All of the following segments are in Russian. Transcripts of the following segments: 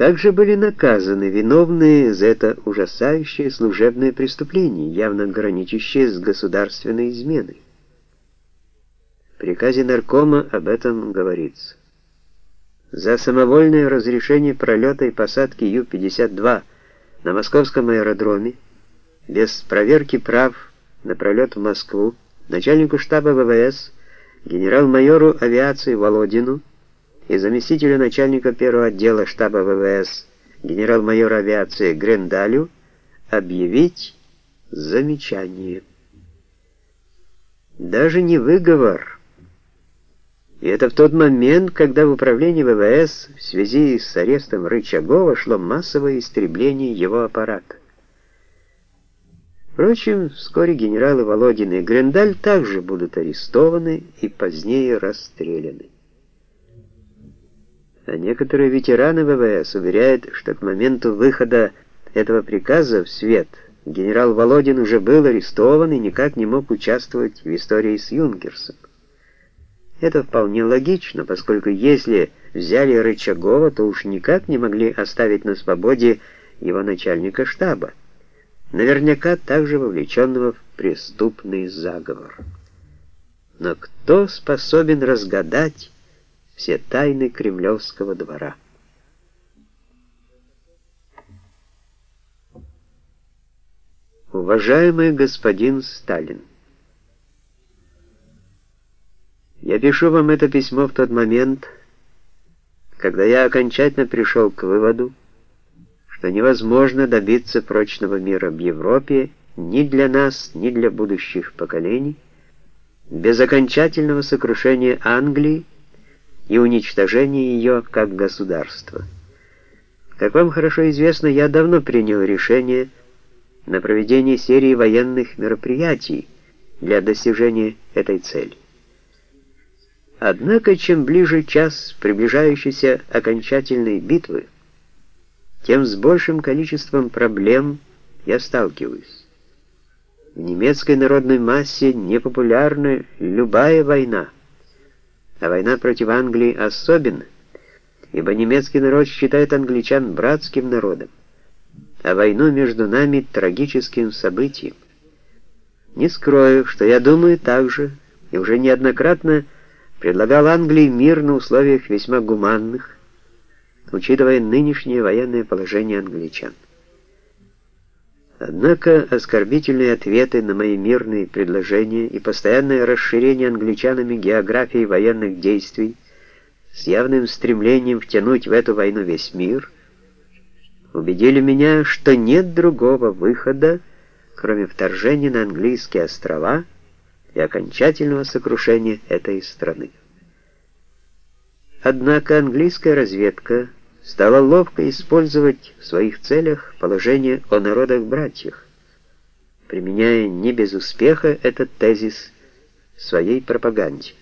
Как же были наказаны виновные за это ужасающее служебное преступление, явно граничащее с государственной изменой? В приказе наркома об этом говорится. За самовольное разрешение пролета и посадки Ю-52 на московском аэродроме без проверки прав на пролет в Москву начальнику штаба ВВС генерал-майору авиации Володину и заместителю начальника первого отдела штаба ВВС генерал-майора авиации Грендалю объявить замечание. Даже не выговор. И это в тот момент, когда в управлении ВВС в связи с арестом Рычагова шло массовое истребление его аппарата. Впрочем, вскоре генералы Володин и Грендаль также будут арестованы и позднее расстреляны. А некоторые ветераны ВВС уверяют, что к моменту выхода этого приказа в свет генерал Володин уже был арестован и никак не мог участвовать в истории с Юнкерсом. Это вполне логично, поскольку если взяли Рычагова, то уж никак не могли оставить на свободе его начальника штаба наверняка также вовлеченного в преступный заговор. Но кто способен разгадать все тайны кремлевского двора? Уважаемый господин Сталин, я пишу вам это письмо в тот момент, когда я окончательно пришел к выводу, что невозможно добиться прочного мира в Европе ни для нас, ни для будущих поколений, без окончательного сокрушения Англии и уничтожения ее как государства. Как вам хорошо известно, я давно принял решение на проведение серии военных мероприятий для достижения этой цели. Однако, чем ближе час приближающейся окончательной битвы, тем с большим количеством проблем я сталкиваюсь. В немецкой народной массе непопулярна любая война, а война против Англии особенно, ибо немецкий народ считает англичан братским народом, а войну между нами трагическим событием. Не скрою, что я думаю так же, и уже неоднократно предлагал Англии мир на условиях весьма гуманных, учитывая нынешнее военное положение англичан. Однако оскорбительные ответы на мои мирные предложения и постоянное расширение англичанами географии военных действий с явным стремлением втянуть в эту войну весь мир убедили меня, что нет другого выхода, кроме вторжения на английские острова и окончательного сокрушения этой страны. Однако английская разведка стала ловко использовать в своих целях положение о народах-братьях, применяя не без успеха этот тезис в своей пропаганде.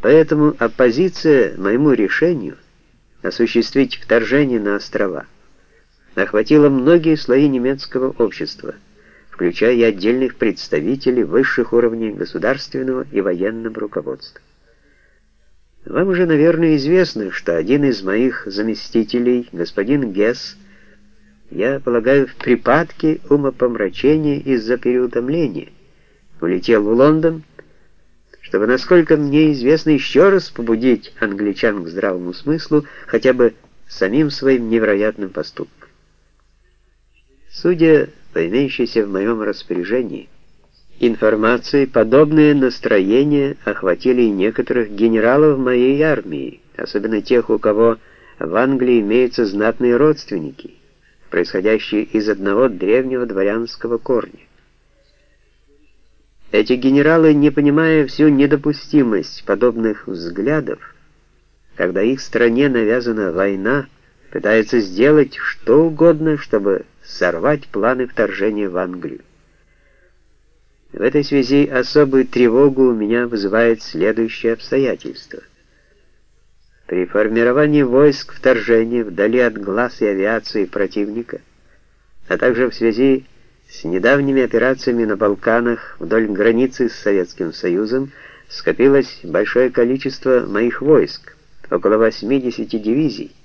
Поэтому оппозиция моему решению осуществить вторжение на острова охватила многие слои немецкого общества, включая и отдельных представителей высших уровней государственного и военного руководства. Вам уже, наверное, известно, что один из моих заместителей, господин Гесс, я полагаю, в припадке умопомрачения из-за переутомления, улетел в Лондон, чтобы, насколько мне известно, еще раз побудить англичан к здравому смыслу, хотя бы самим своим невероятным поступком. Судя по имеющейся в моем распоряжении, информации подобные настроения охватили некоторых генералов моей армии, особенно тех, у кого в Англии имеются знатные родственники, происходящие из одного древнего дворянского корня. Эти генералы, не понимая всю недопустимость подобных взглядов, когда их стране навязана война, пытаются сделать что угодно, чтобы сорвать планы вторжения в Англию. В этой связи особую тревогу у меня вызывает следующее обстоятельство. При формировании войск вторжения вдали от глаз и авиации противника, а также в связи с недавними операциями на Балканах вдоль границы с Советским Союзом скопилось большое количество моих войск, около 80 дивизий,